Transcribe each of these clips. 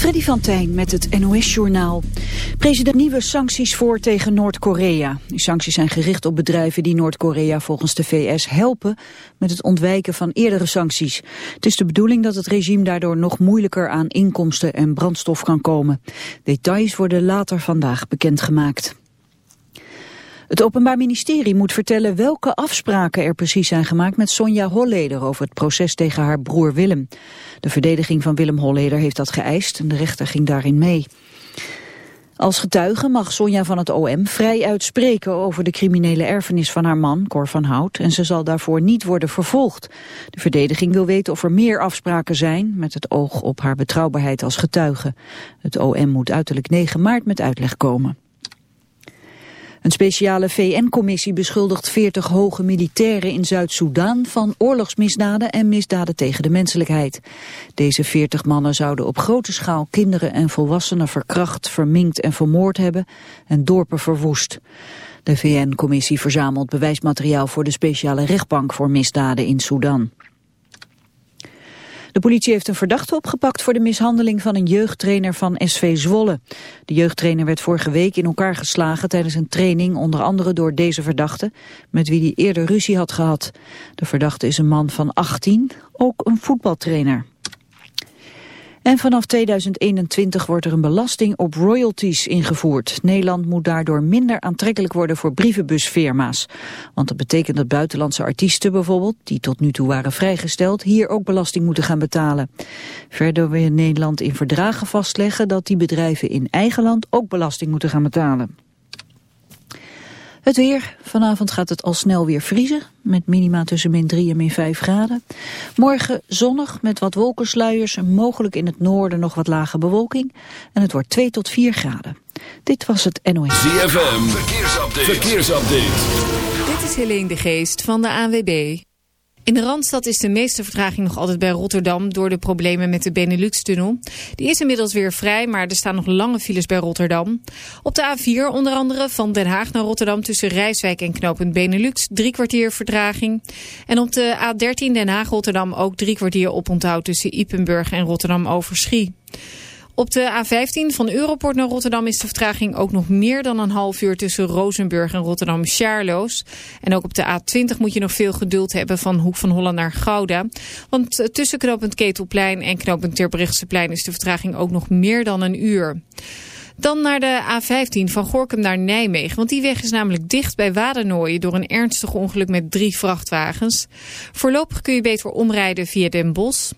Freddy van Tijn met het NOS-journaal. President nieuwe sancties voor tegen Noord-Korea. Die sancties zijn gericht op bedrijven die Noord-Korea volgens de VS helpen... met het ontwijken van eerdere sancties. Het is de bedoeling dat het regime daardoor nog moeilijker aan inkomsten en brandstof kan komen. Details worden later vandaag bekendgemaakt. Het Openbaar Ministerie moet vertellen welke afspraken er precies zijn gemaakt met Sonja Holleder over het proces tegen haar broer Willem. De verdediging van Willem Holleder heeft dat geëist en de rechter ging daarin mee. Als getuige mag Sonja van het OM vrij uitspreken over de criminele erfenis van haar man, Cor van Hout, en ze zal daarvoor niet worden vervolgd. De verdediging wil weten of er meer afspraken zijn, met het oog op haar betrouwbaarheid als getuige. Het OM moet uiterlijk 9 maart met uitleg komen. Een speciale VN-commissie beschuldigt 40 hoge militairen in Zuid-Soedan van oorlogsmisdaden en misdaden tegen de menselijkheid. Deze 40 mannen zouden op grote schaal kinderen en volwassenen verkracht, verminkt en vermoord hebben en dorpen verwoest. De VN-commissie verzamelt bewijsmateriaal voor de speciale rechtbank voor misdaden in Soedan. De politie heeft een verdachte opgepakt voor de mishandeling van een jeugdtrainer van SV Zwolle. De jeugdtrainer werd vorige week in elkaar geslagen tijdens een training, onder andere door deze verdachte, met wie hij eerder ruzie had gehad. De verdachte is een man van 18, ook een voetbaltrainer. En vanaf 2021 wordt er een belasting op royalties ingevoerd. Nederland moet daardoor minder aantrekkelijk worden voor brievenbusfirma's. Want dat betekent dat buitenlandse artiesten bijvoorbeeld, die tot nu toe waren vrijgesteld, hier ook belasting moeten gaan betalen. Verder wil Nederland in verdragen vastleggen dat die bedrijven in eigen land ook belasting moeten gaan betalen. Het weer. Vanavond gaat het al snel weer vriezen. Met minima tussen min 3 en min 5 graden. Morgen zonnig met wat wolkensluiers. En mogelijk in het noorden nog wat lage bewolking. En het wordt 2 tot 4 graden. Dit was het NOS. ZFM. Verkeersupdate. Verkeersupdate. Dit is Helene de Geest van de ANWB. In de Randstad is de meeste vertraging nog altijd bij Rotterdam door de problemen met de Benelux-tunnel. Die is inmiddels weer vrij, maar er staan nog lange files bij Rotterdam. Op de A4 onder andere van Den Haag naar Rotterdam tussen Rijswijk en knooppunt Benelux drie kwartier vertraging. En op de A13 Den Haag-Rotterdam ook drie kwartier oponthoud tussen Ipenburg en Rotterdam-Overschie. Op de A15 van Europort naar Rotterdam is de vertraging ook nog meer dan een half uur tussen Rozenburg en Rotterdam-Sjaarloos. En ook op de A20 moet je nog veel geduld hebben van Hoek van Holland naar Gouda. Want eh, tussen knooppunt Ketelplein en knooppunt Terbrechtseplein is de vertraging ook nog meer dan een uur. Dan naar de A15 van Gorkum naar Nijmegen. Want die weg is namelijk dicht bij Wadernooien door een ernstig ongeluk met drie vrachtwagens. Voorlopig kun je beter omrijden via Den Bosch.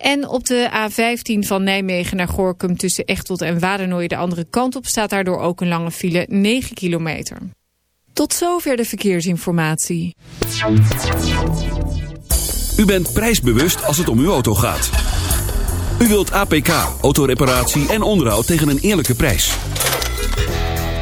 En op de A15 van Nijmegen naar Gorkum tussen Echtelt en Wadernooien de andere kant op staat daardoor ook een lange file 9 kilometer. Tot zover de verkeersinformatie. U bent prijsbewust als het om uw auto gaat. U wilt APK, autoreparatie en onderhoud tegen een eerlijke prijs.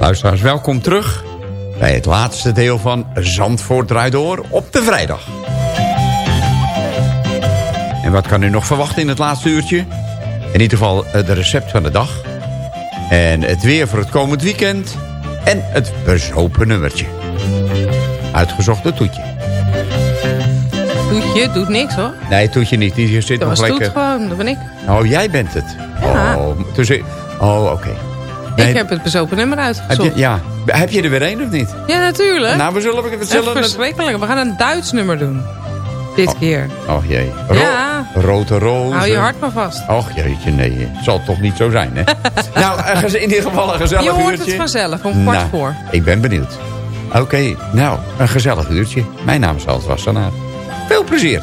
Luisteraars, welkom terug bij het laatste deel van Zandvoort draait door op de vrijdag. En wat kan u nog verwachten in het laatste uurtje? In ieder geval eh, de recept van de dag. En het weer voor het komend weekend. En het bezopen nummertje. Uitgezocht het toetje. Toetje doet niks hoor. Nee, Toetje niet. Die zit Dat nog was Toet lekker... gewoon, dat ben ik. Oh, jij bent het. Ja. Oh, dus, oh oké. Nee, ik heb het bezopen nummer heb uitgezocht. je, ja. heb je er weer één of niet? Ja, natuurlijk. Nou, we zullen... We zullen verschrikkelijk. We gaan een Duits nummer doen. Dit keer. oh jee. Ro Ja. Rode rozen. Hou je hart maar vast. Och jeetje, nee. Het zal toch niet zo zijn, hè? nou, geze- in ieder geval een gezellig Je hoort uurtje. het vanzelf, om kwart Nou, voor. Ik ben benieuwd. Oké, nou, een gezellig uurtje. Mijn naam is Hans Wassenaar. Veel plezier.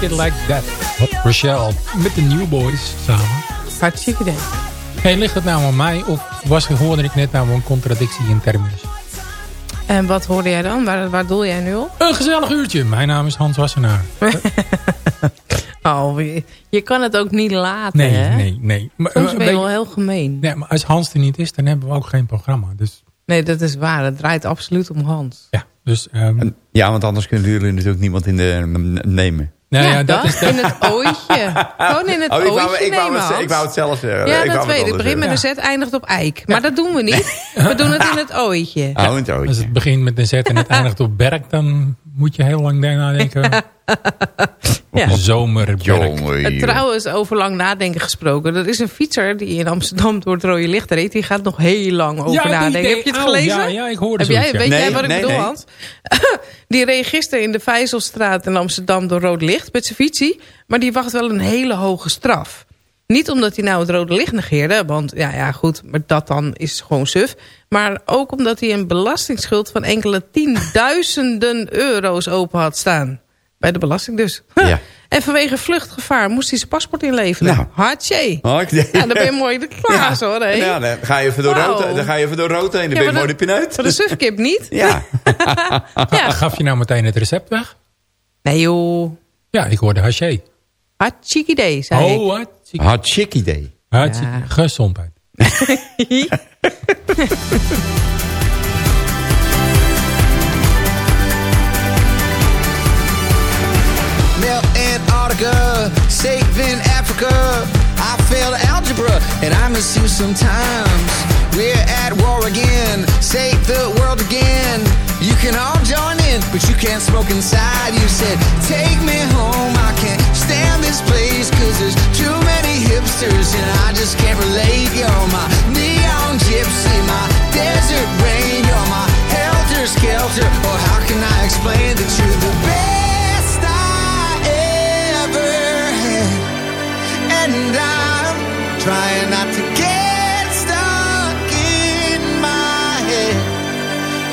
Like it like that. Wat Rochelle met de New Boys samen. Hartstikke idee. Hey, ligt het nou aan mij of was, hoorde ik net nou een contradictie in terminus? En wat hoorde jij dan? Waar, waar doel jij nu op? Een gezellig uurtje. Mijn naam is Hans Wassenaar. Oh, je, je kan het ook niet laten, Nee, hè? nee, nee. Maar, Soms eh, ben je wel heel gemeen. nee, maar als Hans er niet is, dan hebben we ook geen programma. Dus Nee, dat is waar. Het draait absoluut om Hans. ja, dus... ehm, Ja, want anders kunnen jullie natuurlijk niemand in de nemen. Nou ja, dat is... in het ooitje. Gewoon in het Oh, ik ooitje wou, ik, wou nemen, het, ik wou het zelf zeggen. Ja, ik dat weet ik. het Het begint met een Z, eindigt op eik. Maar dat doen we niet. We doen het in het ooitje. Oh, een Als het begint met een Z en het eindigt op berk, dan moet je heel lang nadenken. Ja. Jongen, En joh. trouwens, over lang nadenken gesproken. Er is een fietser die in Amsterdam door het rode licht reed. Die gaat nog heel lang over Ja, nadenken. Heb je het oh, gelezen? ja, ja, ik hoorde Heb jij, zoiets, ja. Weet jij Nee, wat ik bedoel, nee. Hans? die reed gisteren in de Vijzelstraat in Amsterdam door rood licht met zijn fietsie. Maar die wacht wel een hele hoge straf. Niet omdat hij nou het rode licht negeerde. Want ja, ja, goed, maar dat dan is gewoon suf. Maar ook omdat hij een belastingsschuld van enkele tienduizenden euro's open had staan. Bij de belasting dus. Ja. En vanwege vluchtgevaar moest hij zijn paspoort inleveren. Nou. Hartje. Oh, Ja, dan ben je mooi de hè? Ja, dan ga je even door rood, dan ga je even door rood heen. Dan Ja, ben je mooi de pinuit. Voor de sufkip niet. Ja. Ja. Gaf je nou meteen het recept weg? Nee joh. Ja, ik hoorde haché. Hartstikke idee, zei ik. Oh, hartstikke, Had chic idee. hartstikke Ja. gezondheid. Melt Antarctica, saving Africa. I failed algebra and I miss you sometimes. We're at war again. Save the world again. You can all join in, but you can't smoke inside. You said, Take me home. This place, cause there's too many hipsters, and I just can't relate. You're my neon gypsy, my desert rain. You're my helter skelter. Or how can I explain that you're the best I ever had? And I'm trying not to get stuck in my head.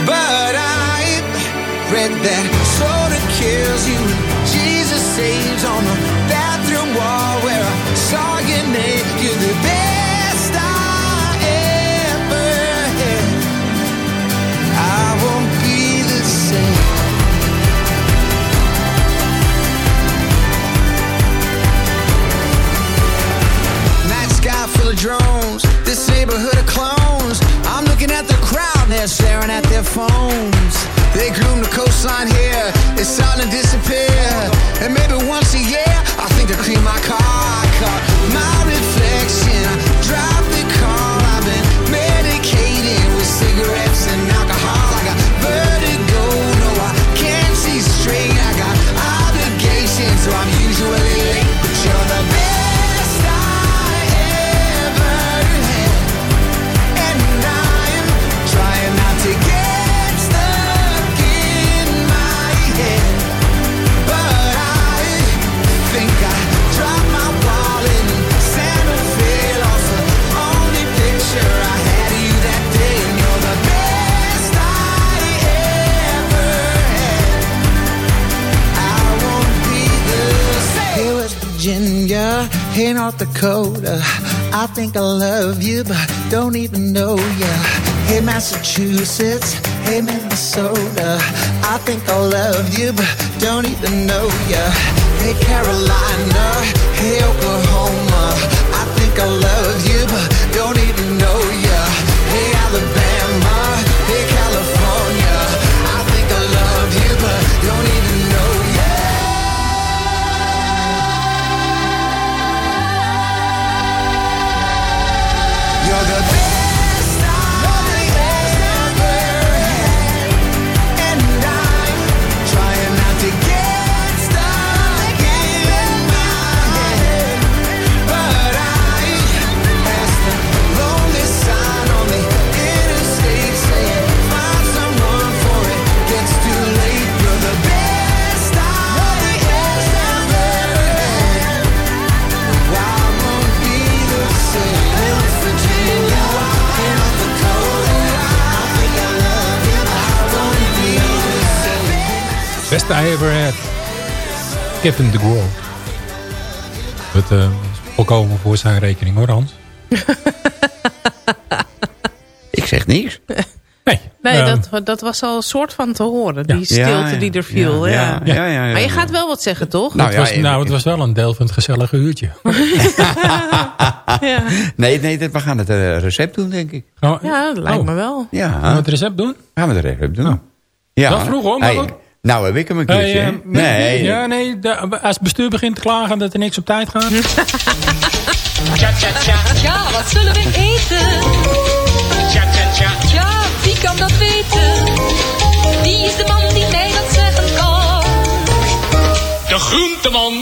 But I've read that soda kills you. Jesus saves on the their phones. They groom the coastline here, it's starting to disappear. And maybe once a year, I think to clean my car. I don't even know ya. Hey, Massachusetts, hey, Minnesota. I think I love you, but don't even know ya. Best I ever had. Kevin de Grohl. Eh, is volkomen voor zijn rekening hoor Hans. Ik zeg niks. Nee, Nee, ehm, dat, dat was al een soort van te horen. Die stilte Ja, ja. die er viel. Ja, Ja, ja, ja, ja, ja. Maar je gaat wel wat zeggen, toch? Nou, het, ja, was, nou, het was wel een deel van het gezellige uurtje. ja. Nee, nee, dit- we gaan het eh, recept doen, denk ik. We- ja, dat lijkt Oh. me wel. Ja, Gaan we het recept doen? gaan we het recept doen. Ja. Wel vroeg, hoor, maar Hey, goed. Nou heb ik hem een keertje. eh, hè? nee, Ja, nee, de- als het bestuur begint te klagen dat er niks op tijd gaat. Tja, tja, tja. Ja, wat zullen we eten? Tja, tja, tja. Ja, wie kan dat weten? Wie is de man die mij dat zeggen kan? De groenteman.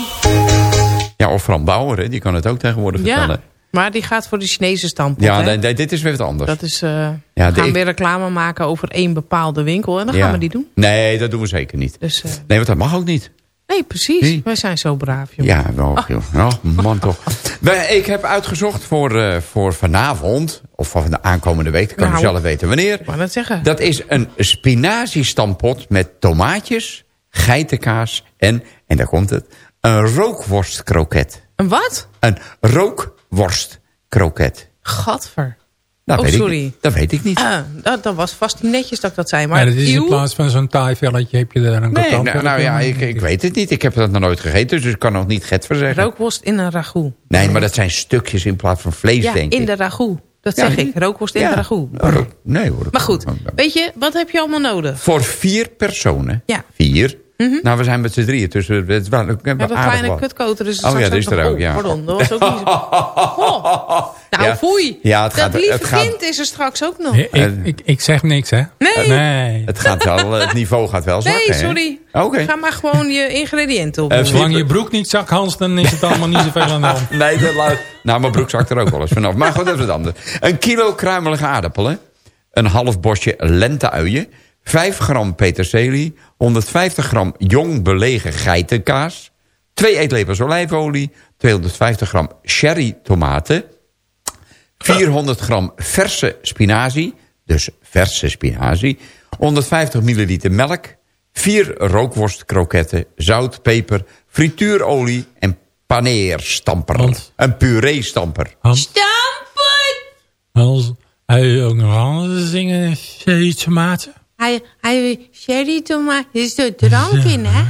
Ja, of Fran Bauer, hè, die kan het ook tegenwoordig Ja, vertellen. Maar die gaat voor de Chinese stamppot. Ja, hè? nee, nee, dit is weer wat anders. Dat is, Ja, we de- gaan weer reclame maken over één bepaalde winkel. En dan Ja. gaan we die doen. Nee, dat doen we zeker niet. Dus, eh, Nee, want dat mag ook niet. nee, precies. Nee. Wij zijn zo braaf, jongen. Ja, wel, joh. Oh, man toch. Ik heb uitgezocht voor, eh, voor vanavond, of van de aankomende week, dat kan Nou. je zelf weten wanneer. Ik wou net zeggen. Dat is een spinaziestampot met tomaatjes, geitenkaas en, en daar komt het, een rookworstkroket. Een wat? Een rookworstkroket. Gadver. Dat Oh, weet sorry. Ik, dat weet ik niet. Ah, dat, dat was vast niet netjes dat ik dat zei. Maar dat is in plaats van zo'n taaivelletje heb je daar een Nee, nou, nou ja, ik, ik weet het niet. Ik heb dat nog nooit gegeten, dus ik kan nog niet get voor zeggen. rookworst in een ragout. Nee, maar dat zijn stukjes in plaats van vlees, Ja, denk ik. in de ragout. Dat zeg ik. Rookworst in Ja. de ragout. Rook- nee hoor. Maar goed, weet je, wat heb je allemaal nodig? Voor vier personen, Ja. vier, Nou, we zijn met z'n drieën. Dus het is wel, we We hebben een kleine wat. kutkoter. Dus Oh ja, dat is er ook, ja. Pardon, dat was ook niet zo... Oh. Nou, Ja. foei. Ja, het dat gaat- lieve het gaat- kind is er straks ook nog. Ik, ik, ik, ik zeg niks, hè? Nee. Nee. Het, gaat wel, het niveau gaat wel zakken. Nee, sorry. Oké. Ga maar gewoon je ingrediënten op. Eh, Zolang je broek niet zak, Hans, dan is het allemaal niet zoveel aan de hand. Nee, dat laat... Nou, mijn broek zakt er ook wel eens vanaf. Maar goed, dat is wat anders. Een kilo kruimelige aardappelen. Een half bosje lenteuien. 5 gram peterselie. 150 gram jong belegen geitenkaas. 2 eetlepels olijfolie. 250 gram sherry tomaten. 400 gram verse spinazie. Dus verse spinazie. 150 milliliter melk. 4 rookworstkroketten. Zout, peper. Frituurolie en paneerstamper. Hans. Een puree-stamper. Hans, hij wil ook nog anders zingen. Sherry tomaten. Hij, hij sherry tomaat. Er zit drank in, hè?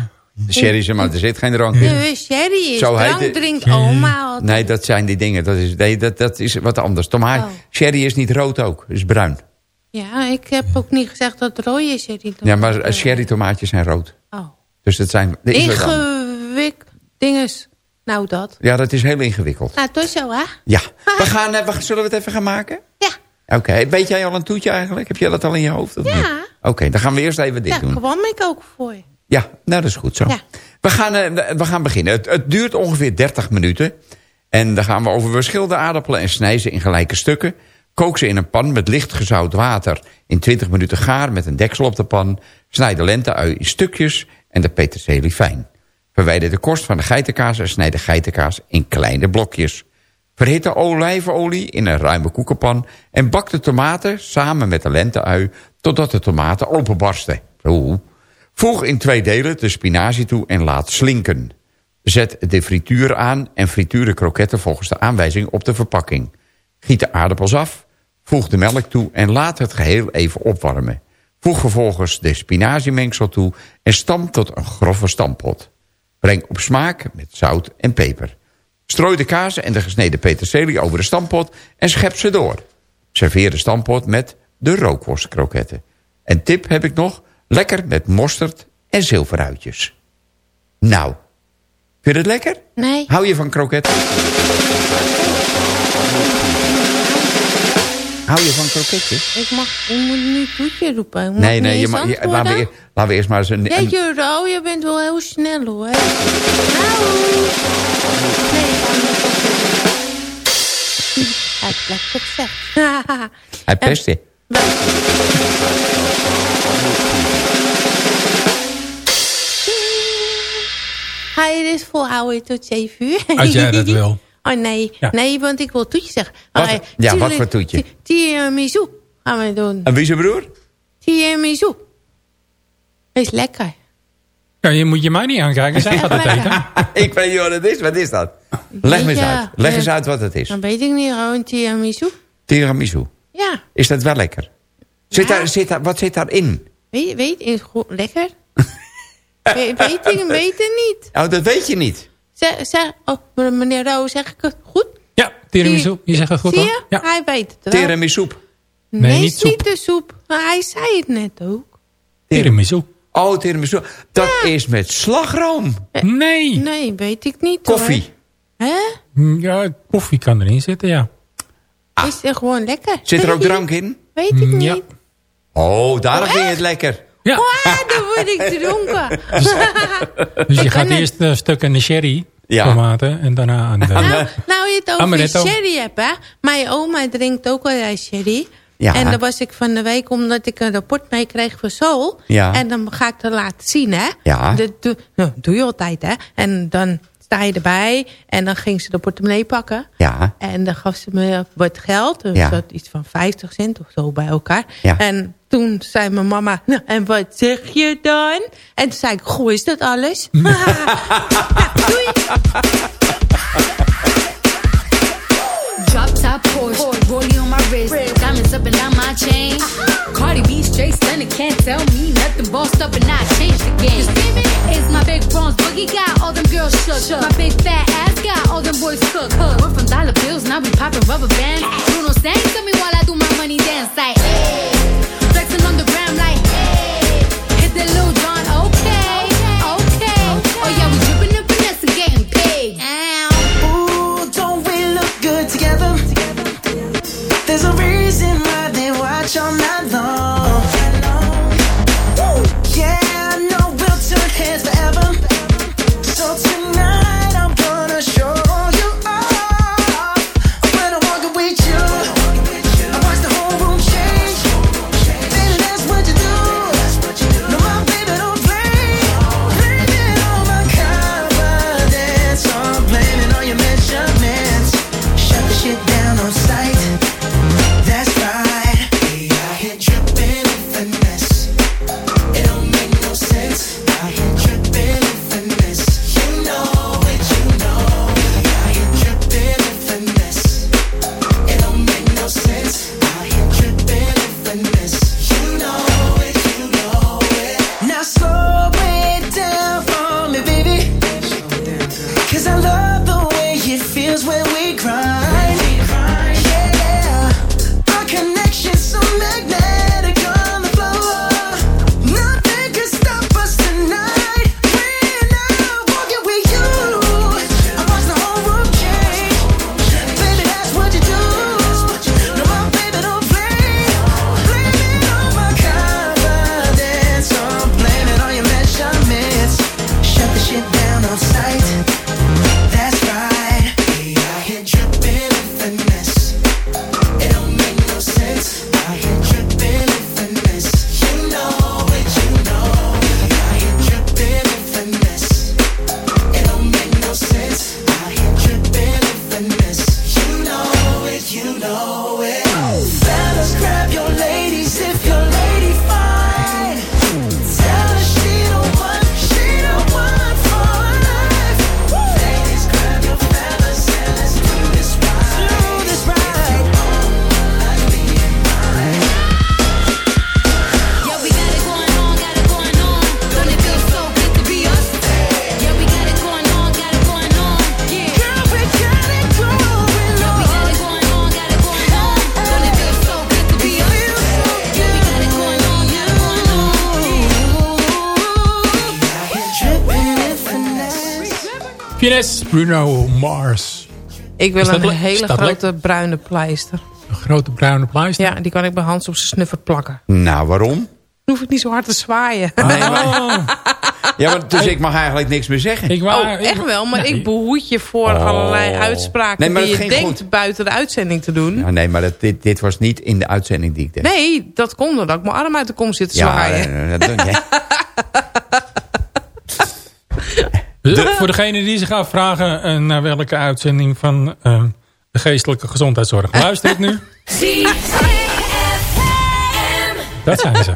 Sherry, zeg maar er zit geen drank in. Nee, sherry is Zo drank, het. drinkt oma altijd. Nee, dat zijn die dingen. Dat is, nee, dat, dat is wat anders. Tomaat, Oh. Sherry is niet rood ook. is bruin. Ja, ik heb ook niet gezegd dat rode sherry tomaat Ja, maar eh, sherry tomaatjes zijn rood. Oh. Dus dat zijn... is. Ingewikkeld dinges. Nou, dat. Ja, dat is heel ingewikkeld. Nou, toch zo, hè? Ja. We gaan, eh, we, zullen we het even gaan maken? Ja. Oké. Weet jij al een toetje eigenlijk? Heb jij dat al in je hoofd? Of Ja. Oké, dan gaan we eerst even dit Ja, doen. kwam ik ook voor je. Ja, nou dat is goed zo. Ja. We, gaan, eh, we gaan beginnen. Het, het duurt ongeveer 30 minuten. En dan gaan we over verschillende aardappelen en snij ze in gelijke stukken. Kook ze in een pan met licht gezout water. In 20 minuten gaar met een deksel op de pan. Snijd de lenteui in stukjes en de peterselie fijn. Verwijder de korst van de geitenkaas en snijd de geitenkaas in kleine blokjes. Verhit olijfolie in een ruime koekenpan... en bak de tomaten samen met de lenteui... totdat de tomaten openbarsten. Oeh. Voeg in twee delen de spinazie toe en laat slinken. Zet de frituur aan en frituur de kroketten volgens de aanwijzing op de verpakking. Giet de aardappels af, voeg de melk toe en laat het geheel even opwarmen. Voeg vervolgens de spinaziemengsel toe en stamp tot een grove stampot. Breng op smaak met zout en peper. Strooi de kaas en de gesneden peterselie over de stampot en schep ze door. Serveer de stampot met de rookworstkroketten. En tip heb ik nog, lekker met mosterd en zilveruitjes. Nou, vind je het lekker? Nee. Hou je van kroketten? Hou je van kroketjes? Ik, mag, ik moet nu toetje roepen. Ik Nee, nee, je eens mag, je- antwoorden. laten, we, eer- laten we eerst maar eens een... een- Jeetje, Ro, je bent wel heel snel hoor. Nou. Nee, Hij blijft het zeggen. Hij pest je. Hij is volhouden tot 7 uur. Als jij dat wil. Oh nee, Ja. nee, want ik wil toetje zeggen. Wat- ja, wat voor toetje? ti- Tiramisu gaan we doen. En wie is je broer? Tiramisu. Is lekker. Ja, je moet je mij niet aankijken, zij gaat het eten. ik weet niet wat het is. Wat is dat? Leg me eens uit. Leg ja. eens uit wat het is. Dan weet ik niet, gewoon tiramisu. Tiramisu. Ja, Is dat wel lekker? Zit Ja. daar, zit daar, wat zit daarin? weet, weet is goed lekker. We- weet ik weet het niet. Oh, dat weet je niet. Zeg, zeg, oh, meneer Ro, zeg ik het goed? Ja, tiramisu. Je zegt het goed Zie hoor. je? Ja. Hij weet het wel. Tiramisu. Nee, Nee, niet niet de soep. Maar hij zei het net ook. Tiramisu. Oh, tiramisu. Dat is met slagroom. Nee. Nee, weet ik niet hoor. Koffie. Hè? Ja, koffie kan erin zitten, ja. Is er gewoon lekker? Zit er ook drank in? Weet ik niet. Ja. Oh, daarom Oh, vind je het lekker. Ja, Oh, dan word ik dronken. dus je gaat eerst een stuk aan de sherry Ja. tomaten en daarna aan de... nou, nou je het over Amaretto. sherry hebt, hè. Mijn oma drinkt ook wel sherry. Ja. En dan was ik van de week, omdat ik een rapport meekreeg voor Sol. Ja. En dan ga ik dat laten zien, hè. Ja. Dat doe, nou, doe je altijd, hè. En dan sta je erbij. En dan ging ze de portemonnee pakken. Ja. En dan gaf ze me wat geld. Dus Ja. dat iets van 50 cent of zo bij elkaar. Ja. En toen zei mijn mama, nou, en wat zeg je dan? En toen zei ik, goh, is dat alles? nou, doei. Drop top Porsche, rollie on my wrist, diamonds up and down my chain. Cardi B straight stunning, can't tell me nothing. Bossed up and I changed the game. It's my big bronze boogie got all them girls shook. My big fat ass got all them boys cook. We're from dollar bills, now we popping rubber bands. Bruno sang to me while I do my money dance like. Hey. all night long. Yeah, I know we'll turn heads. Bruno Mars. Ik wil dat een le- hele dat grote bruine pleister. Een grote bruine pleister. Ja, die kan ik bij Hans op zijn snuffer plakken. Nou, waarom? Dan hoef ik niet zo hard te zwaaien. Nee, maar, ja, maar dus ik mag eigenlijk niks meer zeggen. Ik Oh, echt wel, maar ik behoed je voor Oh. allerlei uitspraken Nee, die dat je denkt goed. buiten de uitzending te doen. Ja, nee, maar dat, dit, dit was niet in de uitzending die ik deed. Nee, dat komt omdat ik mijn arm uit de kom zit te ja, zwaaien. eh, dat doe je. De- voor degene die zich afvragen eh, naar welke uitzending van eh, de geestelijke gezondheidszorg luistert nu. Dat zijn ze.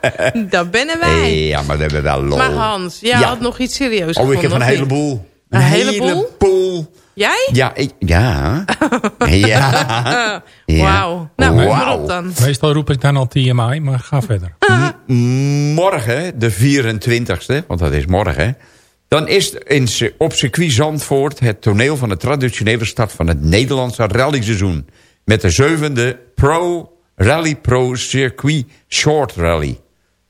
Dat bennen wij. Ja, maar we hebben wel lol. Maar Hans, jij Ja. had nog iets serieus Oh, ik heb een heleboel. Een heleboel? heleboel. Jij? Ja, ik, ja. ja. Wauw. Nou, Wauw. maar op dan. Meestal roep ik dan al TMI, maar ga verder. Morgen, de 24e, want dat is morgen... dan is in, op circuit Zandvoort het toneel van de traditionele start... van het Nederlandse rallyseizoen. Met de zevende Pro Rally Pro Circuit Short Rally.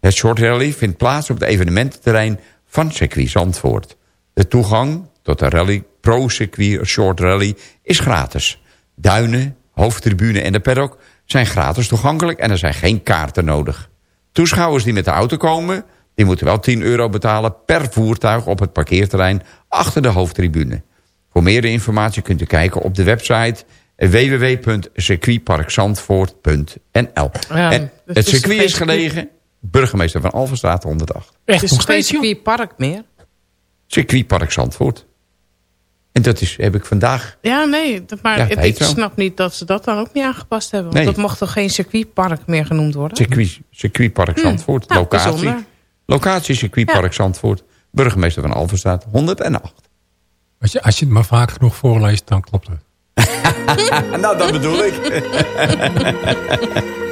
Het Short Rally vindt plaats op het evenemententerrein van circuit Zandvoort. De toegang tot de Rally Pro Circuit Short Rally is gratis. Duinen, hoofdtribune en de paddock zijn gratis toegankelijk... en er zijn geen kaarten nodig. Toeschouwers die met de auto komen... die moeten wel 10 euro betalen per voertuig op het parkeerterrein... achter de hoofdtribune. Voor meer informatie kunt u kijken op de website www.circuitparkzandvoort.nl Ja, En het circuit is gelegen... burgemeester van Alphenstraat 108. Het is nog geen circuitpark meer. Circuitpark Zandvoort. En dat is, heb ik vandaag... Ja, nee, dat- maar Ja, het ik, snap niet dat ze dat dan ook niet aangepast hebben. Nee. Want dat mocht toch geen circuitpark meer genoemd worden? Circuit, circuitpark Zandvoort. nou, locatie. bijzonder. Locatie circuitpark Zandvoort. Burgemeester van Alphenstraat 108. Als je, als je het maar vaak genoeg voorleest, dan klopt het. nou, dat bedoel ik.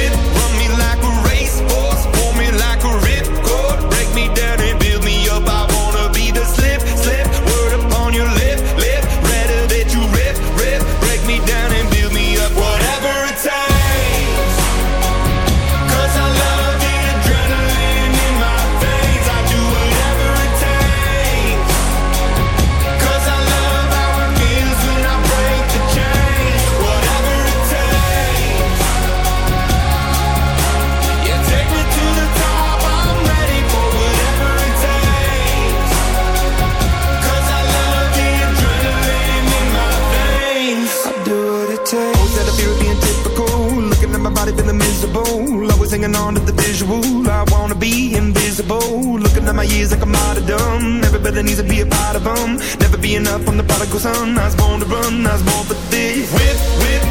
Hanging on to the visual. I wanna be invisible. Looking at my years like I'm martyrdom. Everybody needs to be a part of them. Never be enough from the prodigal son. I was born to run. I was born for this. Whip, whip,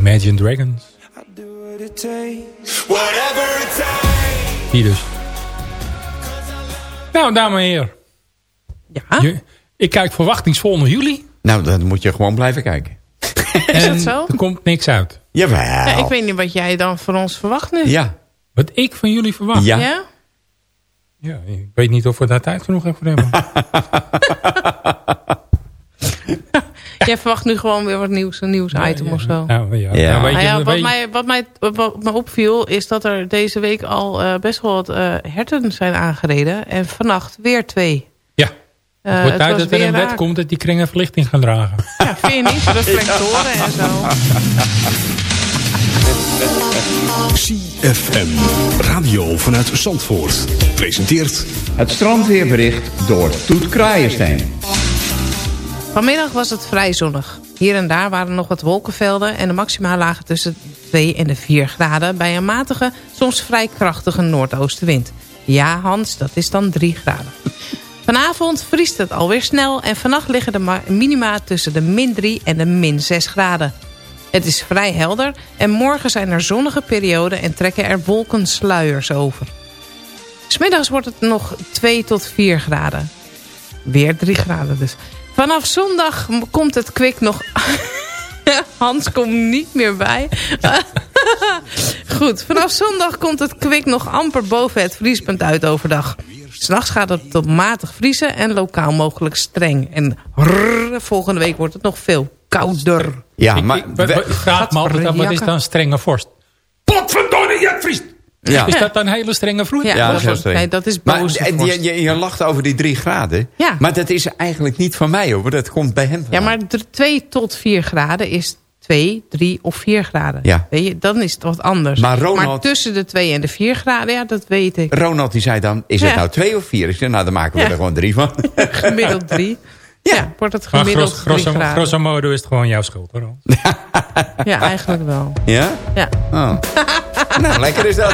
Imagine Dragons. what it takes. Whatever it takes. Hier dus. Nou, dames en heren. Ja? ik kijk verwachtingsvol naar jullie. Nou, dan moet je gewoon blijven kijken. Is en dat zo? er komt niks uit. Jawel. Ja, ik weet niet wat jij dan van ons verwacht nu. Ja. Wat ik van jullie verwacht? Ja. Ja? Ja, ik weet niet of we daar tijd genoeg hebben voor hebben. Jij verwacht nu gewoon weer wat nieuws, een nieuwsitem of zo. Nou, ja. Ja. Nou, je, wat, je- mij, wat, mij, wat me opviel is dat er deze week al eh, best wel wat eh, herten zijn aangereden. En vannacht weer twee. Ja. Eh, Het wordt tijd dat er een wet komt dat die kringen verlichting gaan dragen. Ja, vind je niet? Reflectoren en zo. CFM. Radio vanuit Zandvoort. Presenteert... Het strandweerbericht door Toet Kraaienstein. Vanmiddag was het vrij zonnig. Hier en daar waren nog wat wolkenvelden en de maxima lagen tussen 2 en de 4 graden bij een matige, soms vrij krachtige noordoostenwind. Ja, Hans, dat is dan 3 graden. Vanavond vriest het alweer snel en vannacht liggen de ma- minima tussen de min 3 en de min 6 graden. Het is vrij helder en morgen zijn er zonnige perioden en trekken er wolkensluiers over. Smiddags wordt het nog 2 tot 4 graden. Weer 3 graden dus. Vanaf zondag komt het kwik nog... Hans komt niet meer bij. Goed, vanaf zondag komt het kwik nog amper boven het vriespunt uit overdag. S'nachts gaat het tot matig vriezen en lokaal mogelijk streng. En rrr, volgende week wordt het nog veel kouder. Ja, maar... ik, ik vraag me altijd af, wat is dan strenge vorst? Potverdorie, vriest! Ja. Is dat dan hele strenge vloed? Ja, Ja, dat dat is heel is- streng. nee, dat is maar, boze en vorst. je, je, je lacht over die drie graden. Ja. Maar dat is eigenlijk niet van mij hoor. Dat komt bij hem Ja, maar 2 tot 4 graden is 2, 3 of 4 graden. Ja. Weet je, dan is het wat anders. Maar Ronald- tussen de 2 en de 4 graden, ja, dat weet ik. Ronald die zei dan, is het nou twee of vier? Ik zei, nou dan maken we Ja. er gewoon drie van. Gemiddeld 3. Ja. wordt het Maar gemiddeld gros, 3 grosso, graden. grosso modo is het gewoon jouw schuld hoor. Ja, eigenlijk wel. Ja? Ja. Oh. nou, lekker is dat.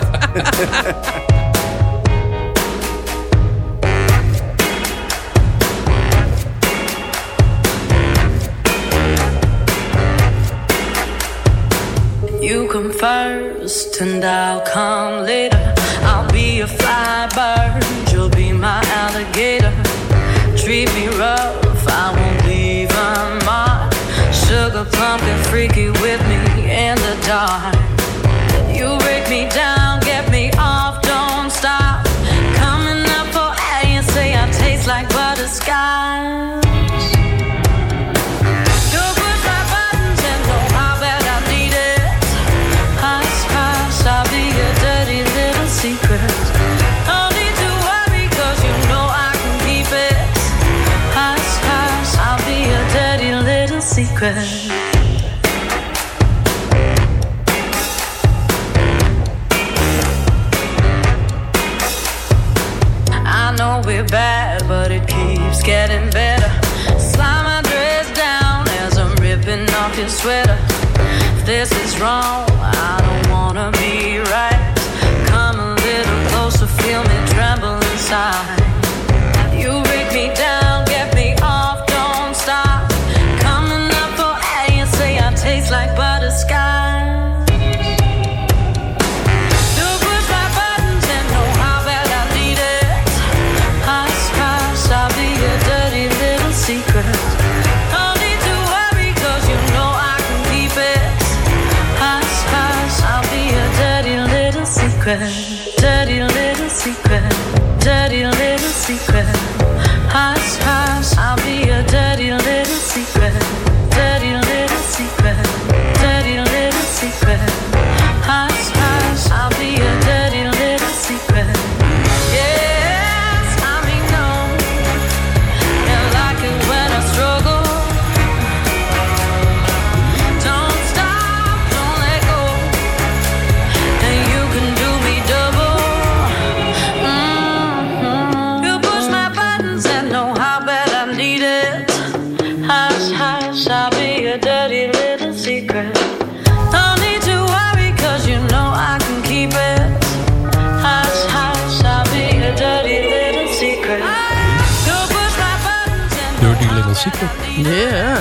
You come first and I'll come later. I'll be a fly bird, you'll be my alligator. Treat me rough, Pumpkin freaky with me in the dark. You break me down, get me off, don't stop. Coming up for air, you say I taste like butterscotch. You push Ja.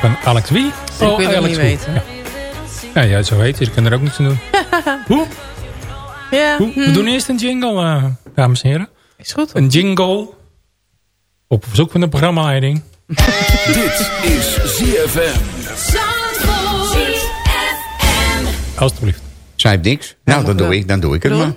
Van Alex wie? Ik wil het Alex niet Wie. weten. Ja. Ja, ja, zo heet hij. Ik kan er ook niks aan doen. Hoe? Ja. Hoe? We hm. doen eerst een jingle, eh, dames en heren. Is goed. Een jingle. Op verzoek van de programmaleiding. Dit is ZFM. Alsjeblieft. Zei het niks? Nou, dan doe ik, dan doe ik het maar.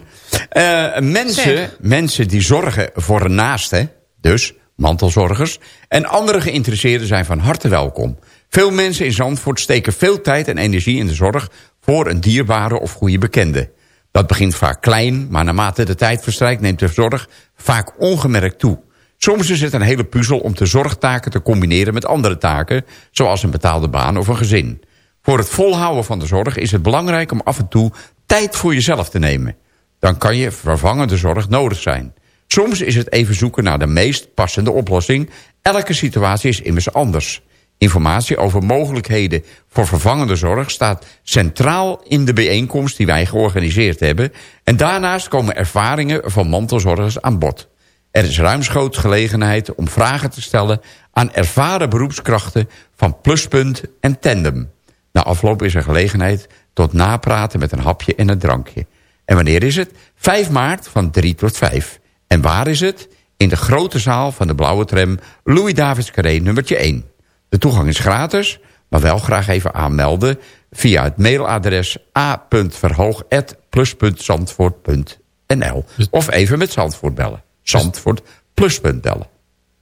Eh, mensen, mensen die zorgen voor een naaste, dus mantelzorgers... en andere geïnteresseerden zijn van harte welkom. Veel mensen in Zandvoort steken veel tijd en energie in de zorg... voor een dierbare of goede bekende. Dat begint vaak klein, maar naarmate de tijd verstrijkt... neemt de zorg vaak ongemerkt toe. Soms is het een hele puzzel om de zorgtaken te combineren met andere taken... zoals een betaalde baan of een gezin. Voor het volhouden van de zorg is het belangrijk om af en toe tijd voor jezelf te nemen. Dan kan je vervangende zorg nodig zijn. Soms is het even zoeken naar de meest passende oplossing. Elke situatie is immers anders. Informatie over mogelijkheden voor vervangende zorg staat centraal in de bijeenkomst die wij georganiseerd hebben. En daarnaast komen ervaringen van mantelzorgers aan bod. Er is ruimschoots gelegenheid om vragen te stellen aan ervaren beroepskrachten van Pluspunt en Tandem. Na afloop is er gelegenheid tot napraten met een hapje en een drankje. En wanneer is het? 5 maart van 3 tot 5. En waar is het? In de grote zaal van de Blauwe Tram Louis Davids Carré nummertje 1. De toegang is gratis, maar wel graag even aanmelden... via het mailadres a.verhoog.plus.zandvoort.nl Of even met Zandvoort bellen. Zandvoort pluspunt bellen.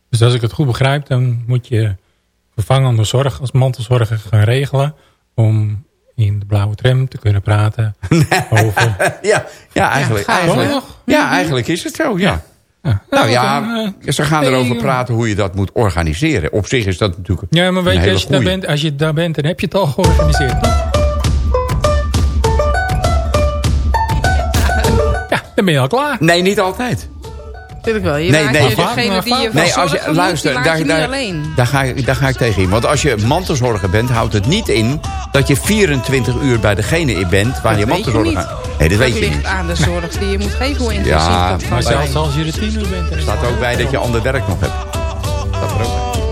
Dus als ik het goed begrijp, dan moet je vervangende zorg als mantelzorger gaan regelen... om in de blauwe tram te kunnen praten over... ja, ja, eigenlijk, Ja, eigenlijk, ja, eigenlijk is het zo, ja. Nou ja, ze gaan erover praten hoe je dat moet organiseren. Op zich is dat natuurlijk Ja, maar weet een je, hele als je, daar bent, als je daar bent, dan heb je het al georganiseerd. Ja, dan ben je al klaar. Nee, niet altijd. Natuurlijk wel. Je Nee, nee. je degene die je Nee, als je, moet, luister, daar, je niet daar, alleen. daar, ga ik, daar ga ik tegen in. Want als je mantelzorger bent, houdt het niet in... dat je 24 uur bij degene in bent waar je Dat mantelzorger gaat. Nee, dat weet je ligt niet. aan de zorg die je moet geven, hoe intensief Ja, dat Maar zelfs als je er tien uur bent... is staat ook bij dat je ander werk nog hebt. Staat er ook bij.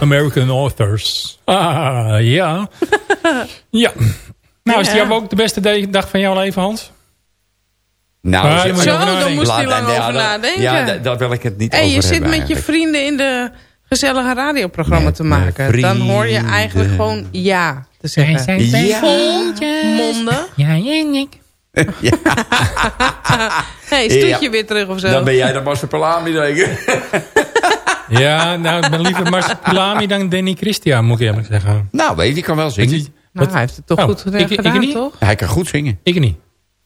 American authors. Ah, ja. ja. Nou, is Ja. jou ook de beste dag van jouw leven, Hans? Nou, Ah, je over Zo, dan moest hij Laat- lang ja, over dat- nadenken. Ja, da- daar wil ik het niet En over je zit met je vrienden in de gezellige radioprogramma Met te maken. Dan hoor je eigenlijk gewoon ja te zeggen. Ja. Monden. Ja, en ik. hey, stoetje Ja. weer terug of zo. Dan ben jij de marsupilami, denk ik. Ja, nou, ik ben liever Marsupilami dan Danny Christian, moet ik eerlijk zeggen. Nou, weet je, die kan wel zingen. Nou, hij heeft het toch Oh, goed ik- ik gedaan, niet? toch? Hij kan goed zingen. Ik niet.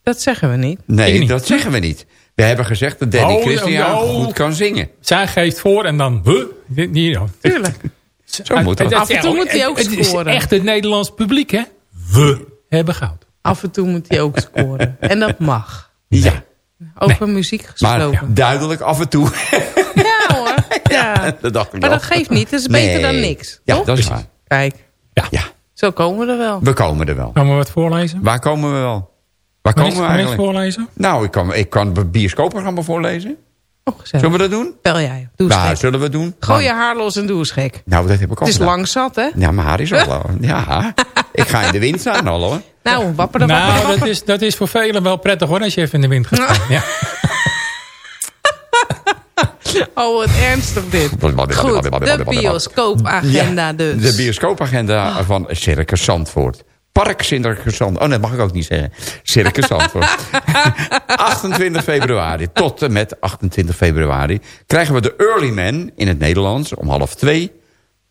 Dat zeggen we niet. Nee, niet. dat zeggen we niet. We hebben gezegd dat Danny Oh, Christian oh, goed kan zingen. Zij geeft voor en dan... Huh? Dit niet, joh. Tuurlijk. Zo moet dat. Af en toe moet hij ook het, het scoren. is echt het Nederlands publiek, hè? We hebben goud. Af en toe moet hij ook scoren. En dat mag. Ja, Over muziek maar gesproken. duidelijk af en toe. Ja dat dacht ik Maar dat geeft niet. Dat is beter dan niks. Ja, toch? dat is waar. Kijk, Ja, zo komen we er wel. we komen er wel. Gaan we wat voorlezen? Waar komen we wel? Waar komen we eigenlijk? voorlezen? Nou, ik kan, ik kan het bioscoopprogramma voorlezen. Oh, gezellig. Zullen we dat doen? Bel jij. Doe eens Nou, gek. zullen we doen? Gooi je haar los en doe eens gek. Nou, dat heb ik al Het is lang zat, hè? Ja, mijn haar is al... al- ja, ik ga in de wind staan al, hoor. Nou, wapper dan wapper. Nou, dat is, dat is voor velen wel prettig hoor, als je even in de wind gaat staan. Ja. Oh, wat ernstig dit. Goed, de bioscoopagenda dus. De bioscoopagenda van Circus Zandvoort. Park Circus Zandvoort. Oh, nee, dat mag ik ook niet zeggen. Circus Zandvoort. 28 februari tot en met 28 februari... krijgen we de Early Man in het Nederlands om half twee.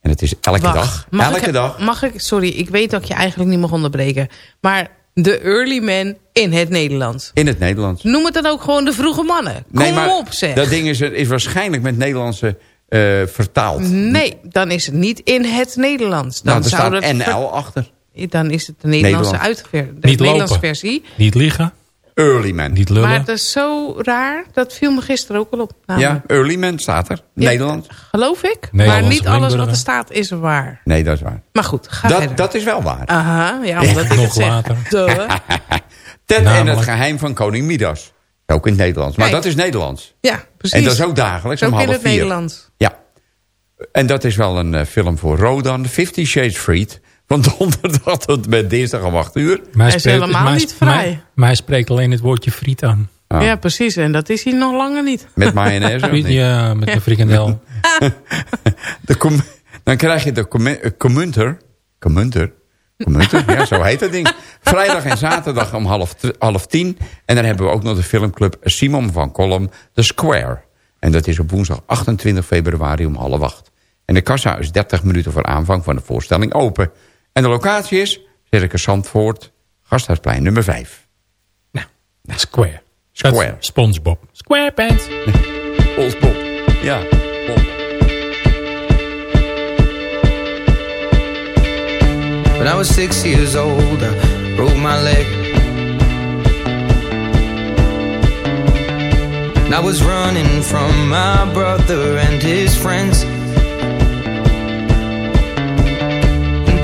En het is elke Wacht, dag. Mag elke ik, dag. Mag ik, sorry, ik weet dat ik je eigenlijk niet mag onderbreken. Maar de early man in het Nederlands. In het Nederlands. Noem het dan ook gewoon de vroege mannen. Kom maar op, zeg. dat ding is, is waarschijnlijk met Nederlandse eh, vertaald. Nee, dan is het niet in het Nederlands. Dan nou, er zou staat dat NL achter. Dan is het de Nederlandse, Nederlands. uitver, de Niet Nederlandse lopen. versie. Niet liegen, Early Man. niet lullen. Maar het is zo raar. Dat viel me gisteren ook al op. namelijk. Ja, Early Man staat er. Ja. Nederland. Geloof ik. maar niet alles wat er staat is waar. Nee, dat is waar. Maar goed, ga verder. Dat, dat is wel waar. Aha, ja, omdat ik Nog het zeg. later. Ted en het geheim van koning Midas. Ook in het Nederlands. Maar Kijk. dat is Nederlands. Ja, precies. En dat is ook dagelijks Ook om in half het vier. Nederlands. Ja. En dat is wel een eh, film voor Rodan. Fifty Shades Freed. Van donderdag tot met dinsdag om 8 uur. Maar Hij is helemaal niet vrij. Maar, maar hij spreekt alleen het woordje friet aan. Ah, Ja, precies. En dat is hij nog langer niet. Met mayonaise. of niet? ja, met de frikandel. De com- dan krijg je de eh, commenter. Commenter? Commenter? ja, zo heet dat ding. Vrijdag en zaterdag om half, half tien. En dan hebben we ook nog de filmclub Simon van Kolm, The Square. En dat is op woensdag 28 februari om half acht. En de kassa is 30 minuten voor aanvang van de voorstelling open. En de locatie is Circus Zandvoort, Gasthuisplein nummer 5. Square. Square. Dat is Spongebob. Squarepants. Olsbob. Ja, Bob. When I was six years old, I broke my leg. And I was running from my brother and his friends.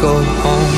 go home.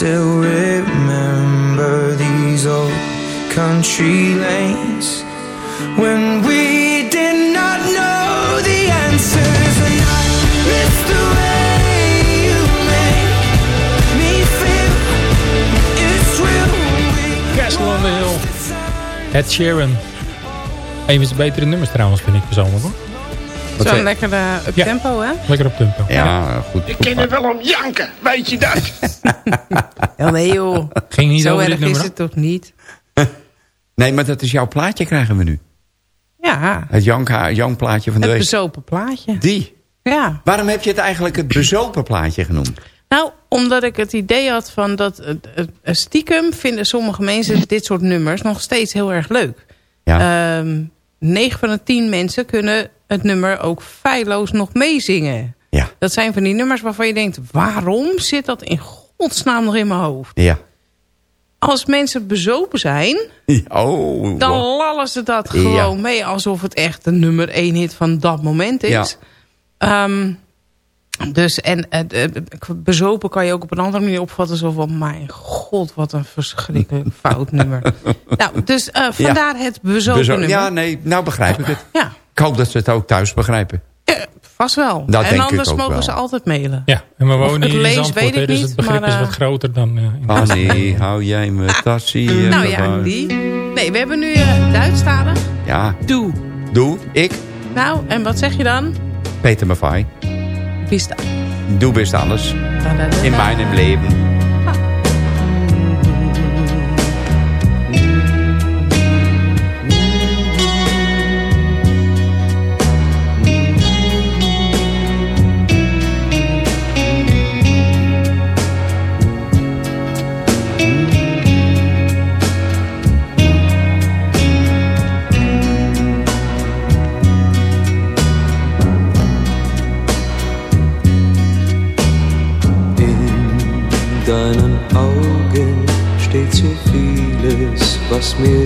still remember these old country lanes when we did not know the answers, and I the way you make me feel it's real. Castle on the Hill. Ed Sheeran. Een van zijn betere nummers trouwens, vind ik persoonlijk hoor. Zo'n lekker up Ja. tempo, hè? Lekker op tempo. Ja, goed. Ik ken er wel om janken, weet je dat? Ja, nee joh. Ging niet Zo over dit erg is nummer het toch niet? Nee, maar dat is jouw plaatje krijgen we nu. Ja, Het Janka, Jan plaatje van de het week. bezopen plaatje. Die. Ja. Waarom heb je het eigenlijk het bezopen plaatje genoemd? Nou, omdat ik het idee had van dat het, het- het stiekem vinden sommige mensen dit soort nummers nog steeds heel erg leuk. Ja. Ehm 9 van de 10 mensen kunnen het nummer ook feilloos nog meezingen. Ja. Dat zijn van die nummers waarvan je denkt, waarom zit dat in godsnaam nog in mijn hoofd? Ja. Als mensen bezopen zijn, Oh. dan lallen ze dat Ja. gewoon mee alsof het echt de nummer 1 hit van dat moment is. Ja. Ehm, dus en eh, eh, bezopen kan je ook op een andere manier opvatten. Zo van, mijn god, wat een verschrikkelijk fout nummer. Nou, dus eh, vandaar het bezopen Bezo- nummer. Ja, nee, nou begrijp ik het. Ja. Ik hoop dat ze het ook thuis begrijpen. Vast wel. Dat en denk ik anders mogen wel. ze altijd mailen. Ja, en we wonen het hier in lees, Zandvoort, weet ik dus niet, het begrip maar, is eh, wat groter dan uh, in Annie, hou jij me tassie in Nou ja, die. Nee, we hebben nu uh, Duitsstalig. Ja. Doe. Doe, ik, Nou, en wat zeg je dan? Peter Maffay. Pista. Doe best alles. In mijn leven.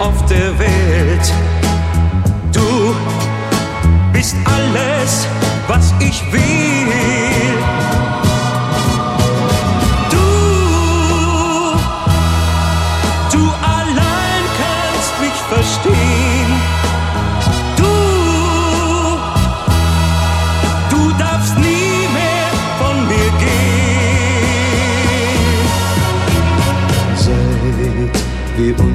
auf der Welt. Du bist alles, was ich will. Du, du allein kannst mich verstehen. Du, du darfst nie mehr von mir gehen. Seit ist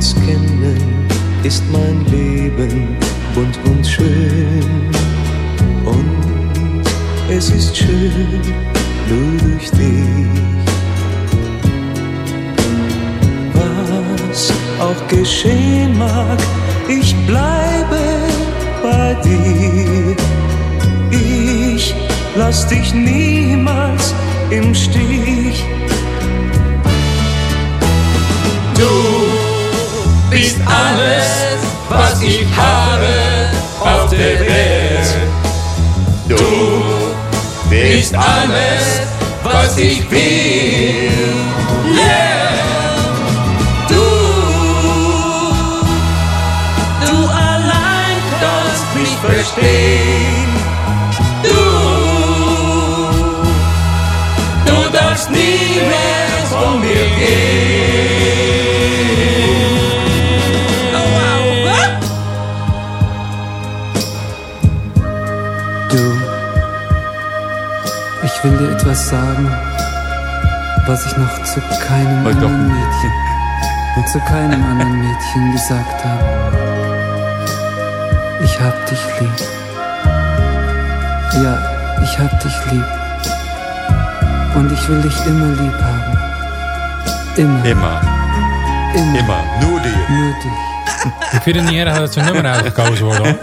zu keinem anderen Mädchen, zu keinem anderen Mädchen gesagt habe. Ich hab dich lieb. Ja, ich hab dich lieb. Und ich will dich immer lieb haben. Immer. Immer. Immer. Immer. Nur dir. Nur dich. Ik vind het niet erg dat zo'n nummer uitgekozen wordt, hoor.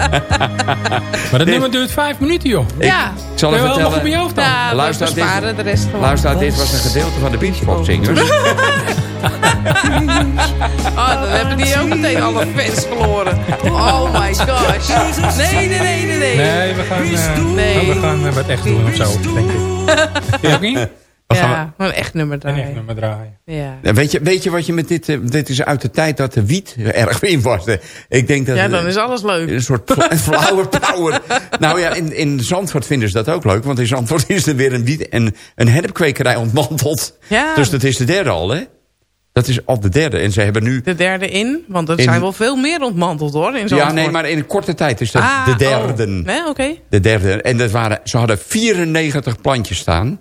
Maar dat nummer duurt vijf minuten, joh. Ja. Ik zal je wel nog vertellen. op je hoofd dan? Ja, Luister, dit, de rest gewoon. luister, dit was een gedeelte van de Beachpop-zingers. Oh, dan hebben die ook meteen alle fans verloren. Oh my gosh. Nee, nee, nee, nee, nee. Nee, we gaan, eh, Nee. we gaan eh, wat echt doen of zo, denk ik. Vind je gaan Ja, een echt nummer Een draaien. echt nummer draaien. Ja. Ja, Weet je, weet je wat je met dit... eh, dit is uit de tijd dat de wiet erg in was. Ik denk dat... ja, dan is alles leuk. Een soort flower power. nou ja, in, in Zandvoort vinden ze dat ook leuk. Want in Zandvoort is er weer een, wiet, en een hennepkwekerij ontmanteld. Ja. Dus dat is de derde al, hè? Dat is al de derde. En ze hebben nu... De derde in, want er In- zijn wel veel meer ontmanteld hoor. In Ja, nee, maar in een korte tijd is dat Ah, de derde. oh. Nee, oké. De derde. En dat waren, ze hadden 94 plantjes staan.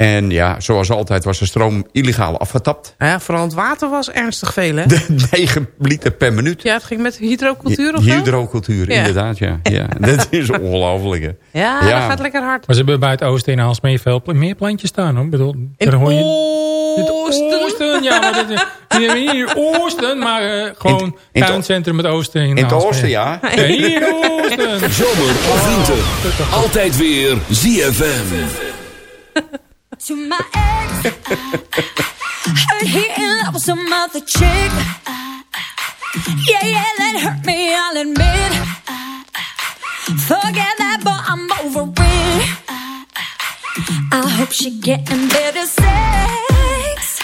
En ja, zoals altijd was de stroom illegaal afgetapt. Nou ja, vooral het water was ernstig veel hè. De 9 liter per minuut. Ja, het ging met hydrocultuur of zo? Hydrocultuur, Ja. inderdaad, ja. ja. Dat is ongelooflijk. hè. Ja, dat gaat lekker hard. Maar ze hebben bij het oosten in Haalsmeerveld meer plantjes staan, hoor. Ik bedoel, In hoor je... Oosten? Oosten, ja, maar dat, die hebben niet hier Oosten, maar eh, gewoon in het- tuincentrum het Oosten. In, In het oosten, ja. Ja, hier Oosten. Zomer of winter. Altijd weer ZFM. To my ex. Heard he in love with some other chick. Yeah, yeah, that hurt me, I'll admit. Forget that, but I'm over it. I hope she getting better sex.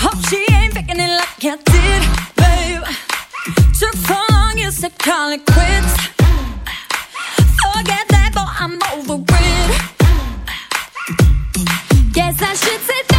Hope she ain't picking it like I did, babe. Took so long, you said call it quits. Forget that, Guess I should say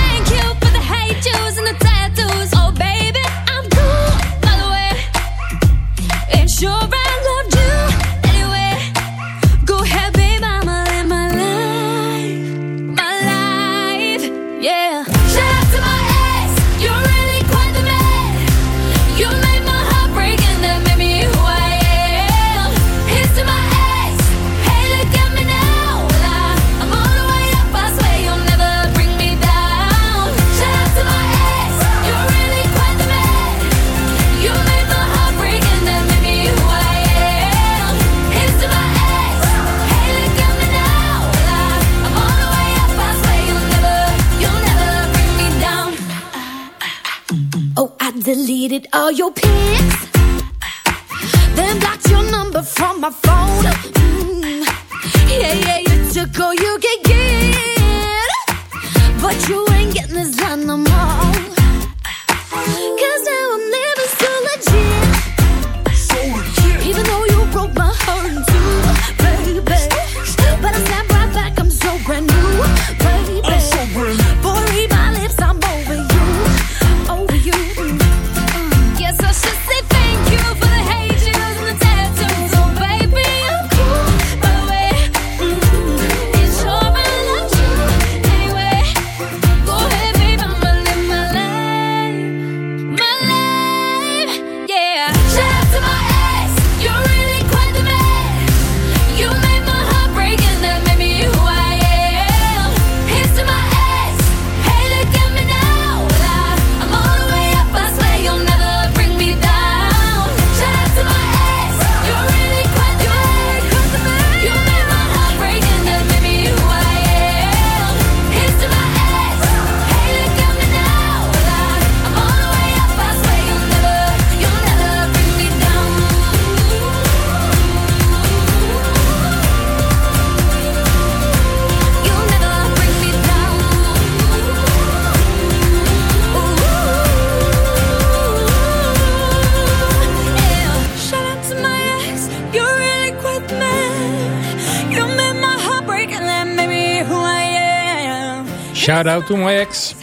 shout-out to my ex.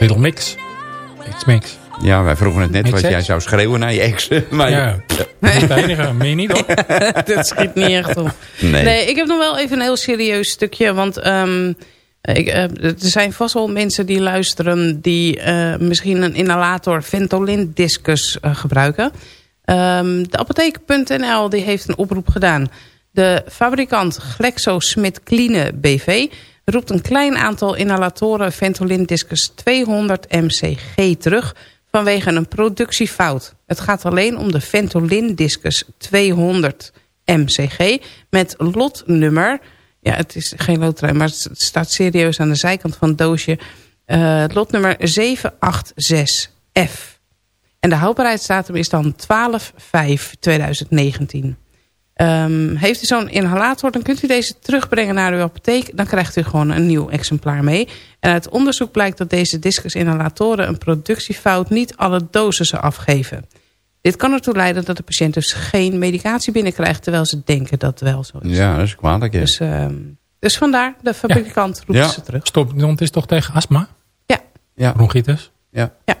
Little Mix. X-Mix. Ja, wij vroegen het net wat jij zou schreeuwen naar je ex. Maar Ja, dat is het enige. Meer niet hoor. dat schiet niet echt op. Nee. ik heb nog wel even een heel serieus stukje. Want ehm, ik, eh, er zijn vast wel mensen die luisteren... die eh, misschien een inhalator Ventolin discus eh, gebruiken. Ehm, de apotheek.nl die heeft een oproep gedaan. De fabrikant GlaxoSmithKline BV roept een klein aantal inhalatoren Ventolin discus 200 mcg terug vanwege een productiefout. Het gaat alleen om de Ventolin discus 200 mcg met lotnummer. Ja, het is geen loterij, maar het staat serieus aan de zijkant van het doosje. Het lotnummer 786F. En de houdbaarheidsdatum is dan 12-5-2019. Ehm, heeft u zo'n inhalator, dan kunt u deze terugbrengen naar uw apotheek. Dan krijgt u gewoon een nieuw exemplaar mee. En uit onderzoek blijkt dat deze discus inhalatoren een productiefout niet alle dosissen afgeven. Dit kan ertoe leiden dat de patiënt dus geen medicatie binnenkrijgt... terwijl ze denken dat het wel zo is. Ja, dat is kwalijk. Ja. Dus, ehm, dus vandaar, de fabrikant roept Ja. ze terug. Stop, want het is toch tegen astma? Ja. Ja. Bronchitis? Ja. Ja.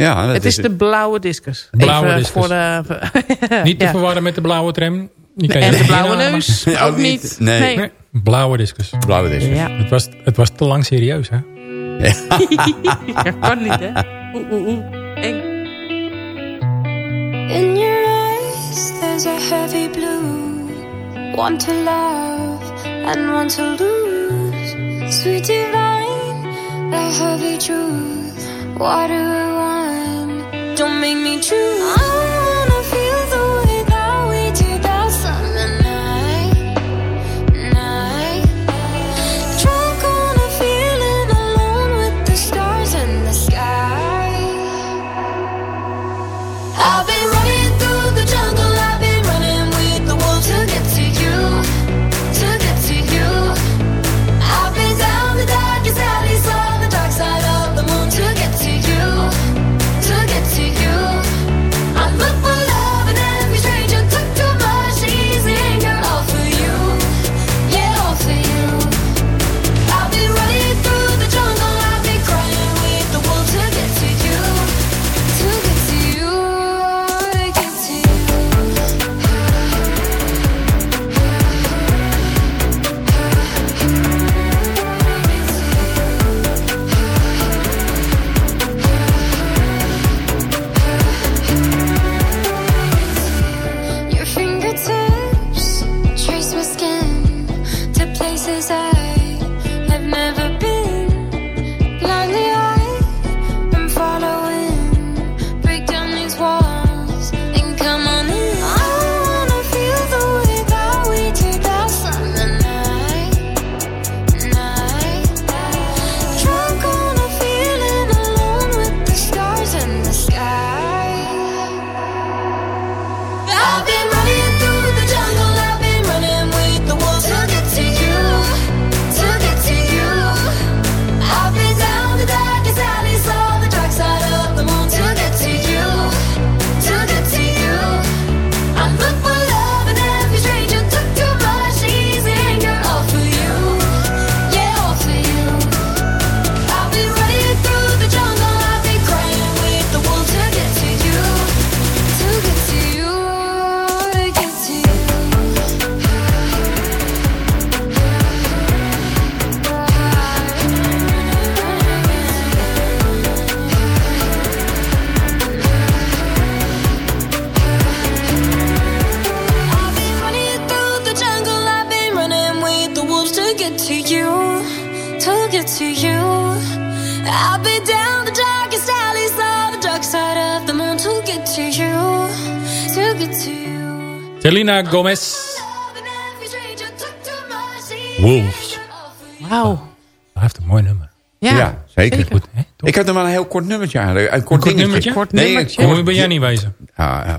Ja, dat Het is de blauwe discus. Blauwe Even discus. Voor de, Niet te ja. verwarren met de blauwe tram. Die kan je En de blauwe neus, Ja, ook ook niet. niet. Nee. Nee, blauwe discus. Blauwe discus. Ja. Het was, het was te lang serieus, hè? Dat kan niet, hè? Oeh, oeh, oeh. Eng. In your eyes, there's a heavy blue. One to love and one to lose. Sweet divine, the heavy truth. Water and wine, don't make me choose. Selena Gomez. Wolves. Wauw. Hij heeft een mooi nummer. Ja, zeker. zeker. Goed, hè? Ik had nog maar een heel kort nummertje aan. Een kort, kort dingetje. nummertje? Kort nee, nummertje. een Hoe ben jij niet wezen? Ah.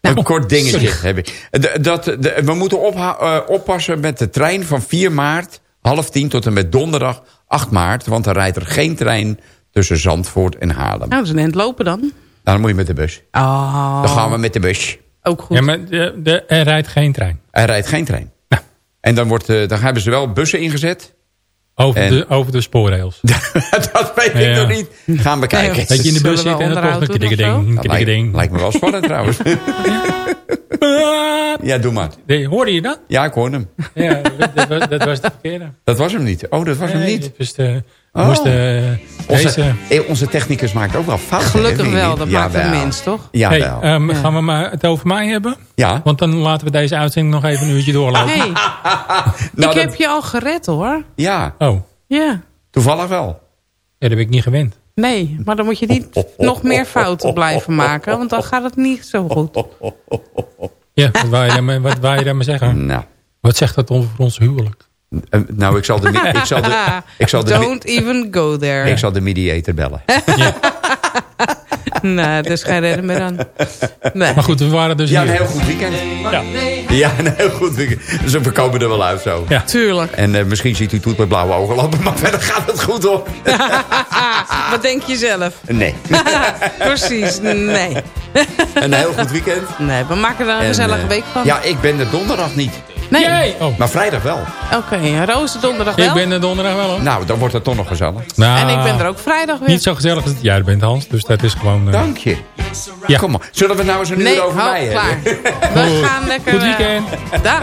Een kort dingetje heb ik. Dat, de- we moeten opha- eh, oppassen met de trein van 4 maart, half tien tot en met donderdag 8 maart. Want dan rijdt er geen trein tussen Zandvoort en Haarlem. Nou, dat is een eind lopen dan. Nou, dan moet je met de bus. Oh, Dan gaan we met de bus. Ook goed. Ja, maar de, de, er rijdt geen trein. Er rijdt geen trein. En dan, wordt, eh, dan hebben ze wel bussen ingezet. Over, En- de, over de spoorrails. dat weet ik Ja. nog niet. Gaan bekijken. Dat je in de bus zit en het toch een keer ding, Dat lijkt, ding. lijkt me wel spannend trouwens. ja, doe maar. Nee, hoorde je dat? Ja, ik hoor hem. Ja, dat, was, dat was de verkeerde. Dat was hem niet. Oh, dat was hem niet. dat was de- we Oh. moesten, eh, Onze, deze... eh, onze technicus maakt ook wel fouten. Gelukkig hè, wel, dat maakt een Jawel. mens, toch? Ja, Hey, wel. ehm, Gaan we maar het over mij hebben? Ja. Want dan laten we deze uitzending nog even een uurtje doorlopen. Hey, Nou, ik dat- heb je al gered hoor. Ja, Oh, Ja. toevallig wel. ja, dat ben ik niet gewend. Nee, maar dan moet je niet nog meer fouten blijven maken. Want dan gaat het niet zo goed. Ja, wat wou je daarmee, wat wou je daarmee zeggen? Nou, Wat zegt dat over ons huwelijk? Eh, nou ik zal de, ik zal de, ik zal de, Don't even go there. ik zal de mediator bellen. nee, dus geen reden meer aan. Nee. Maar goed, we waren dus Ja, een heel goed weekend. Ja. Ja, een heel goed weekend. Dus we komen er wel uit zo. Ja. Tuurlijk. En eh, misschien ziet u Toet met blauwe ogen lopen, maar verder gaat het goed hoor. Wat denk je zelf? Nee. Precies, nee. Een heel goed weekend. Nee, we maken er een En, gezellige eh, week van. Ja, ik ben er donderdag niet. Nee. Oh, Maar vrijdag wel. Oké, Roos de donderdag wel. ik ben er donderdag wel hoor. Nou, dan wordt het toch nog gezellig. Nou, En ik ben er ook vrijdag weer. Niet zo gezellig als jij bent, Hans. Dus dat is gewoon... eh, Dank je. Ja. Kom maar. Zullen we nou eens een Nee, uur over mij klaar. hebben? We Goed. gaan lekker... Goed eh, weekend. dag.